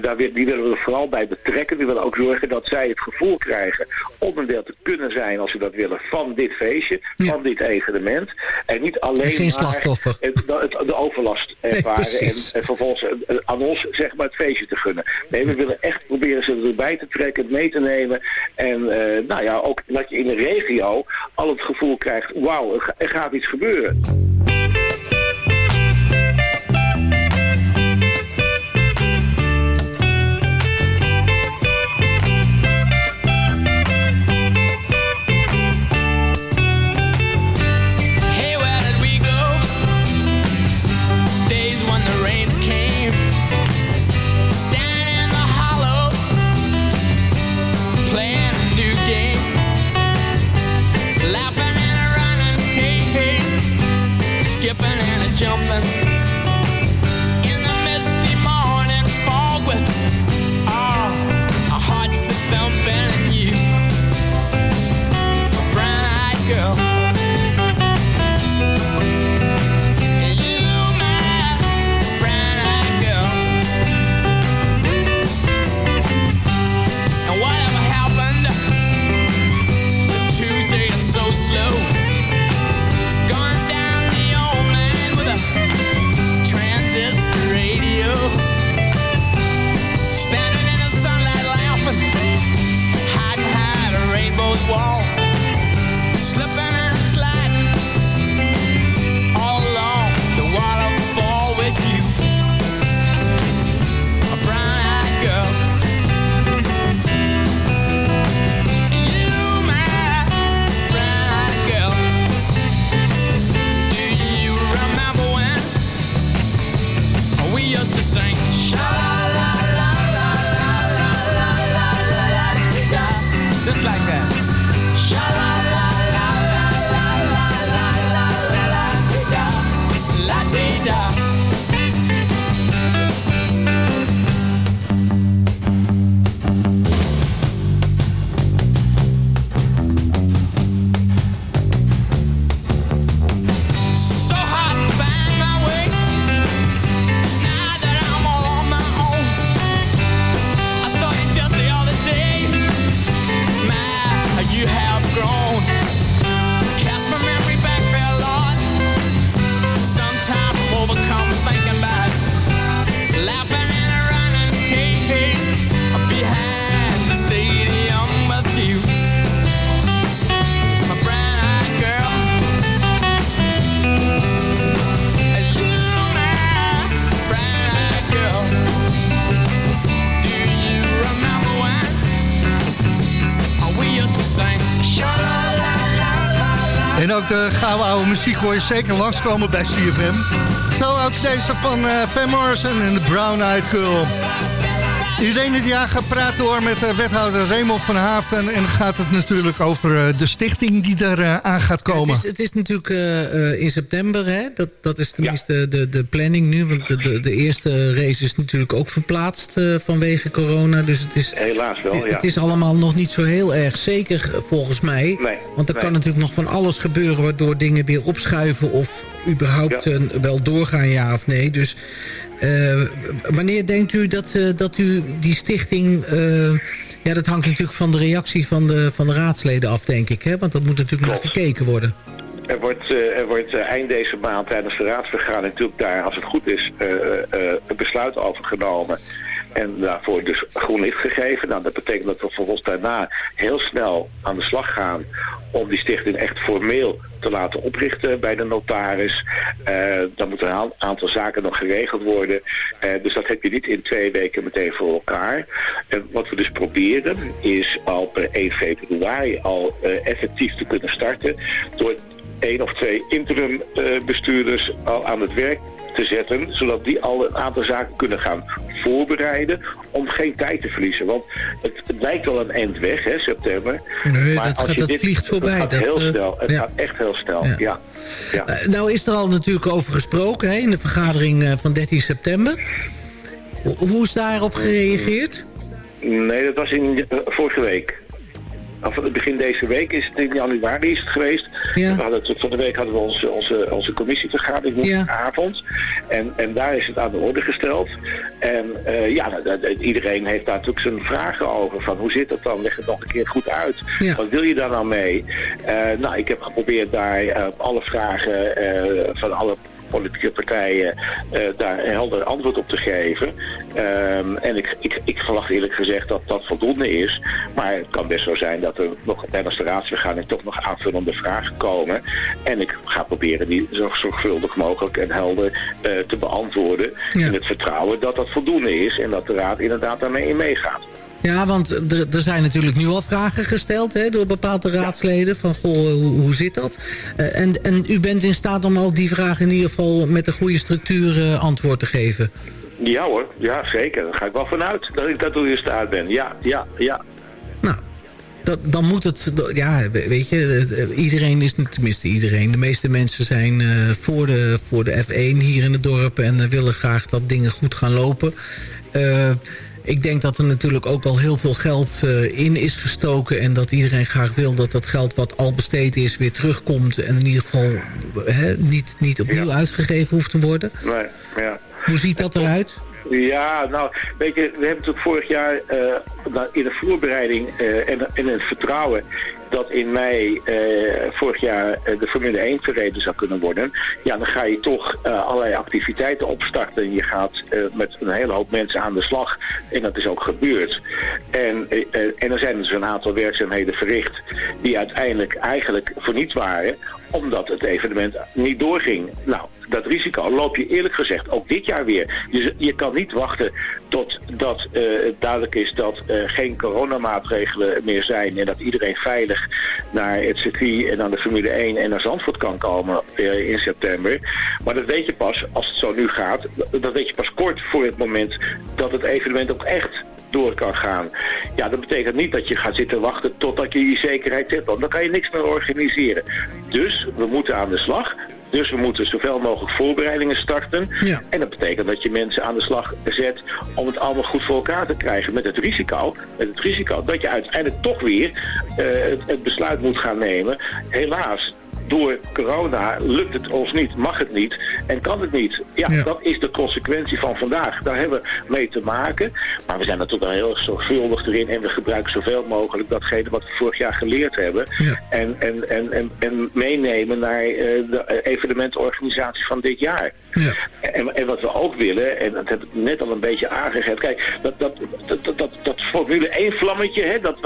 daar, die willen we vooral bij betrekken. Die willen ook zorgen dat zij het gevoel krijgen om een deel te kunnen zijn, als ze dat willen, van dit feestje, van dit evenement. En niet alleen maar het, de overlast ervaren en, en, vervolgens aan ons zeg maar het feestje te gunnen. Nee, we willen echt proberen ze erbij te trekken, mee te nemen. En eh, nou ja, ook dat je in de regio al het gevoel krijgt, wauw, er gaat iets gebeuren. Muziek hoor je zeker langskomen bij CFM. Zo ook deze van Van Morrison en de Brown Eyed Girl. Iedereen het jaar gaat praten door met eh, wethouder Raymond van Haafden. En gaat het natuurlijk over eh, de stichting die er eh, aan gaat komen. Het is, het is natuurlijk eh, eh, in september, hè? Dat, dat is tenminste de, de planning nu. Want de, de, de eerste race is natuurlijk ook verplaatst eh, vanwege corona. Dus het is, Helaas wel, ja. het is allemaal nog niet zo heel erg zeker volgens mij. Nee, Want er nee. kan natuurlijk nog van alles gebeuren... waardoor dingen weer opschuiven of überhaupt wel doorgaan, ja of nee. Dus eh, wanneer denkt u dat, eh, dat u die stichting... eh, ja, dat hangt natuurlijk van de reactie van de, van de raadsleden af, denk ik. Hè? Want dat moet natuurlijk nog gekeken worden. Er wordt, er wordt eind deze maand tijdens de raadsvergadering natuurlijk daar, als het goed is, een besluit over genomen. En daarvoor dus groen licht gegeven. Nou, dat betekent dat we vervolgens daarna heel snel aan de slag gaan om die stichting echt formeel te laten oprichten bij de notaris. Eh, dan moeten een aantal zaken nog geregeld worden. Eh, dus dat heb je niet in twee weken meteen voor elkaar. En wat we dus proberen is al per 1 februari al eh, effectief te kunnen starten door één of twee interim eh, bestuurders al aan het werk te zetten, zodat die al een aantal zaken kunnen gaan voorbereiden om geen tijd te verliezen. Want het, het lijkt wel een eind weg, hè, september. Nee, maar dat als gaat- je dat dit, vliegt voorbij. Het gaat heel eh, snel. Het ja. gaat echt heel snel. Ja. Ja. Ja. Eh, nou is er al natuurlijk over gesproken hè, in de vergadering eh, van 13 september. Ho- Hoe is daarop gereageerd? Nee, dat was in vorige week. Of het begin deze week is het in januari is het geweest. We hadden het, van de week hadden we onze, onze, onze commissievergadering woensdagavond. En, en daar is het aan de orde gesteld. En eh, ja, dat- iedereen heeft daar natuurlijk zijn vragen over. Van hoe zit dat dan? Leg het nog een keer goed uit. Wat wil je daar nou mee? Eh, nou, ik heb geprobeerd daar eh, alle vragen van alle politieke partijen eh, daar een helder antwoord op te geven. Ehm, en ik, ik, ik verwacht eerlijk gezegd dat dat voldoende is. Maar het kan best zo zijn dat er nog tijdens de raadsvergadering toch nog aanvullende vragen komen. En ik ga proberen die zo zorgvuldig mogelijk en helder eh, te beantwoorden. In het vertrouwen dat dat voldoende is en dat de raad inderdaad daarmee in meegaat. Ja, want er, er zijn natuurlijk nu al vragen gesteld hè, door bepaalde raadsleden. Van, goh, hoe, hoe zit dat? Eh, en, en u bent in staat om al die vragen in ieder geval met een goede structuur eh, antwoord te geven. Ja hoor, ja zeker. Daar ga ik wel vanuit dat ik daartoe in staat ben. Ja, ja, ja. Dat, dan moet het, ja, weet je, eh, iedereen is, tenminste iedereen, de meeste mensen zijn eh, voor, de, voor de F1 hier in het dorp en eh, willen graag dat dingen goed gaan lopen. Eh, ik denk dat er natuurlijk ook al heel veel geld eh, in is gestoken en dat iedereen graag wil dat dat geld wat al besteed is weer terugkomt en in ieder geval niet, niet opnieuw uitgegeven hoeft te worden. Nee, ja. Hoe ziet dat eruit? Ja, nou, weet je, we hebben natuurlijk vorig jaar eh, nou, in de voorbereiding eh, en, en in het vertrouwen dat in mei eh, vorig jaar eh, de Formule 1 verreden zou kunnen worden. Ja, dan ga je toch eh, allerlei activiteiten opstarten. Je gaat met een hele hoop mensen aan de slag. En dat is ook gebeurd. En, en er zijn dus een aantal werkzaamheden verricht die uiteindelijk eigenlijk voor niets waren omdat het evenement niet doorging. Nou, dat risico loop je eerlijk gezegd ook dit jaar weer. Je, je kan niet wachten tot dat eh, het duidelijk is dat er geen coronamaatregelen meer zijn en dat iedereen veilig naar het circuit en naar de Formule 1 en naar Zandvoort kan komen eh, in september. Maar dat weet je pas, als het zo nu gaat, dat weet je pas kort voor het moment dat het evenement ook echt door kan gaan. Ja, dat betekent niet dat je gaat zitten wachten totdat je die zekerheid hebt, want dan kan je niks meer organiseren. Dus we moeten aan de slag. Dus we moeten zoveel mogelijk voorbereidingen starten. En dat betekent dat je mensen aan de slag zet om het allemaal goed voor elkaar te krijgen. Met het risico, met het risico dat je uiteindelijk toch weer eh, het, het besluit moet gaan nemen. Helaas, door corona lukt het ons niet, mag het niet en kan het niet. Ja, dat is de consequentie van vandaag. Daar hebben we mee te maken. Maar we zijn natuurlijk wel heel erg zorgvuldig erin en we gebruiken zoveel mogelijk datgene wat we vorig jaar geleerd hebben. En, en, en, en, en meenemen naar eh, de evenementorganisatie van dit jaar. En, wat we ook willen, en dat heb ik net al een beetje aangegeven, kijk, dat, dat, dat, dat, dat, Formule 1 vlammetje, hè, dat,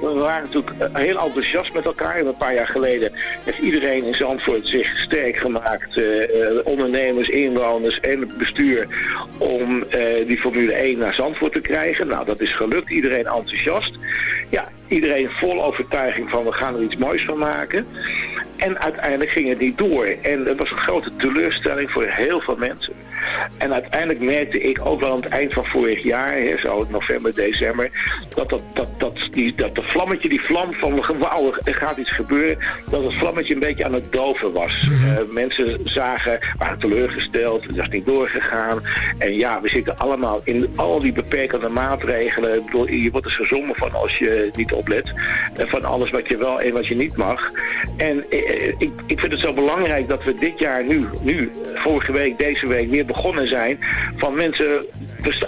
we waren natuurlijk eh, heel enthousiast met elkaar. En een paar jaar geleden heeft iedereen in Zandvoort zich sterk gemaakt, eh, eh, ondernemers, inwoners en het bestuur, om eh, die Formule 1 naar Zandvoort te krijgen. Nou, dat is gelukt, iedereen enthousiast. Ja, iedereen vol overtuiging van we gaan er iets moois van maken. En uiteindelijk ging het niet door. En het was een grote teleurstelling voor heel veel mensen. En uiteindelijk merkte ik ook wel aan het eind van vorig jaar, hè, zo november, december, dat, dat, dat, dat, die, dat de vlammetje, die vlam van wauw, er gaat iets gebeuren, dat het vlammetje een beetje aan het doven was. Eh, mensen zagen, waren teleurgesteld, het was niet doorgegaan. En ja, we zitten allemaal in al die beperkende maatregelen. Ik bedoel, je wordt er gezongen van als je niet oplet. Eh, van alles wat je wel en wat je niet mag. En eh, ik, ik vind het zo belangrijk dat we dit jaar nu, nu, vorige week, deze week weer begonnen zijn. Van mensen,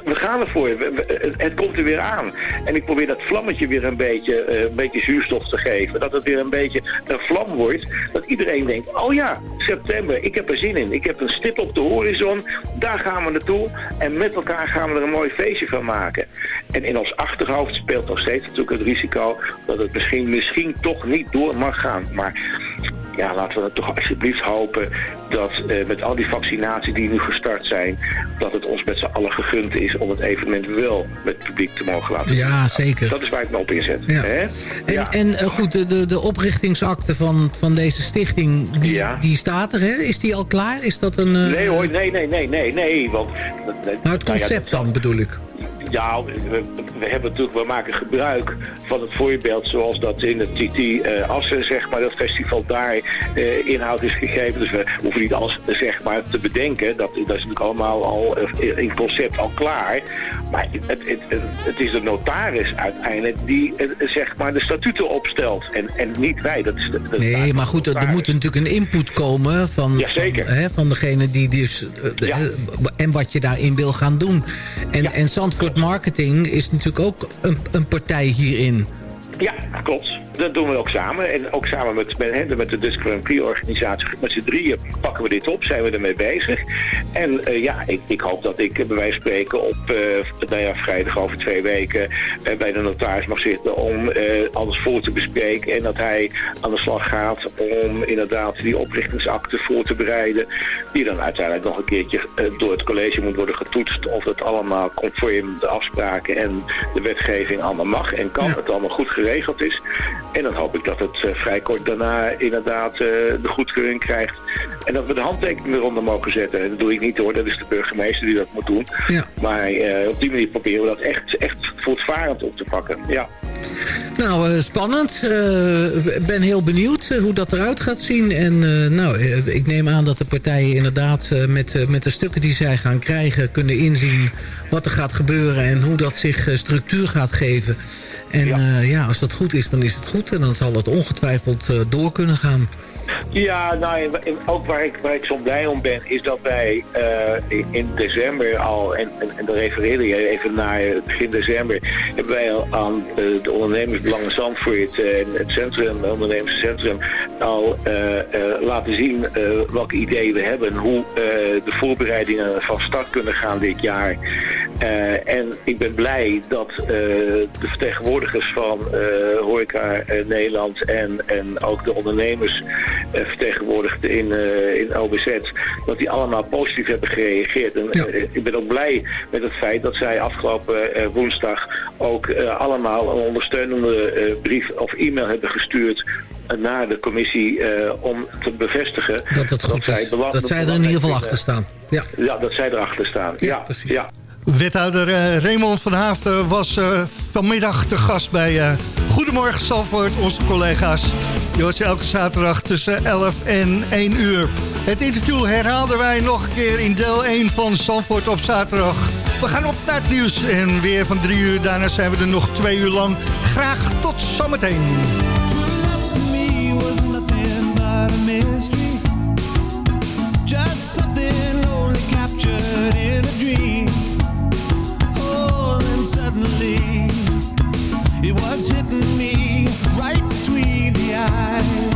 we, gaan ervoor. We- we- het, komt er weer aan. En ik probeer dat vlammetje weer een beetje, eh, een beetje zuurstof te geven. Dat het weer een beetje een vlam wordt. Dat iedereen denkt, oh ja, september, ik heb er zin in. Ik heb een stip op de horizon. Daar gaan we naartoe. En met elkaar gaan we er een mooi feestje van maken. En in ons achterhoofd speelt nog steeds natuurlijk het risico dat het misschien, misschien toch niet door mag gaan. Maar ja, laten we toch alsjeblieft hopen dat eh, met al die vaccinaties die nu gestart zijn, dat het ons met z'n allen gegund is om het evenement wel met het publiek te mogen laten doen. Ja, zeker. Dat is waar ik me op inzet. Ja. Hè? En, en eh, goed, de, de, oprichtingsakte van, van deze stichting, die, Ja. die staat er, hè? Is die al klaar? Is dat een... eh, Nee hoor, nee, nee, nee, nee, nee, want... Nou, het concept dan, bedoel ik. Ja, we, we hebben natuurlijk, we maken gebruik van het voorbeeld zoals dat in het TT eh, Assen, zeg maar, dat festival daar eh, inhoud is gegeven. Dus we hoeven niet alles, zeg maar, te bedenken. Dat, dat is natuurlijk allemaal al eh, in concept al klaar. Maar het, het, het, is de notaris uiteindelijk die, zeg maar, de statuten opstelt. En, en niet wij. Dat is de, dat is Nee, maar goed, er, moet natuurlijk een input komen van, van, hè, van degene die dus... de- En wat je daarin wil gaan doen. En, en Zandvoort Marketing is natuurlijk ook een, een partij hierin. Ja, klopt. Dat doen we ook samen. En ook samen met, met, met de Dutch Grand Prix organisatie. Met z'n drieën pakken we dit op, zijn we ermee bezig. En eh, ja, ik, ik hoop dat ik eh, bij wijze van spreken op eh, nou ja, vrijdag over twee weken bij de notaris mag zitten om alles voor te bespreken. En dat hij aan de slag gaat om inderdaad die oprichtingsakte voor te bereiden. Die dan uiteindelijk nog een keertje door het college moet worden getoetst. Of het allemaal conform de afspraken en de wetgeving allemaal mag en kan. Het allemaal goed geregeld is. En dan hoop ik dat het eh, vrij kort daarna inderdaad eh, de goedkeuring krijgt. En dat we de handtekening eronder mogen zetten. En dat doe ik niet hoor, dat is de burgemeester die dat moet doen. Maar eh, op die manier proberen we dat echt, echt voortvarend op te pakken. Ja. Nou, spannend. Ik ben heel benieuwd hoe dat eruit gaat zien. En nou, ik neem aan dat de partijen inderdaad met, met de stukken die zij gaan krijgen... kunnen inzien wat er gaat gebeuren en hoe dat zich structuur gaat geven. En ja. ja, als dat goed is, dan is het goed. En dan zal het ongetwijfeld eh, door kunnen gaan. Ja, nou, ook waar ik, waar ik zo blij om ben, is dat wij eh, in, december al, en, en, en daar refereerde je even naar begin december, hebben wij al aan eh, de ondernemersbelangen Zandvoort eh, en het centrum, het ondernemerscentrum, al laten zien welke ideeën we hebben en hoe de voorbereidingen van start kunnen gaan dit jaar. En ik ben blij dat de vertegenwoordigers van Horeca Nederland en, en ook de ondernemers vertegenwoordigd in, eh, in OBZ, dat die allemaal positief hebben gereageerd. En eh, ik ben ook blij met het feit dat zij afgelopen eh, woensdag ook eh, allemaal een ondersteunende eh, brief of e-mail hebben gestuurd eh, naar de commissie eh, om te bevestigen Dat het goed zij is. belang- Dat zij er in ieder geval achter staan. Ja. Ja, dat zij erachter staan. Ja, precies. Ja. Wethouder eh, Raymond van Haafden was eh, vanmiddag te gast bij eh, Goedemorgen Zandvoort, onze collega's. Je hoort ze elke zaterdag tussen 11 en 1 uur. Het interview herhaalden wij nog een keer in deel 1 van Zandvoort op zaterdag. We gaan op naar het nieuws en weer van 3 uur. Daarna zijn we er nog 2 uur lang. Graag tot zometeen. Just something only captured in a dream. Suddenly it was hitting me right between the eyes.